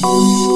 Oh.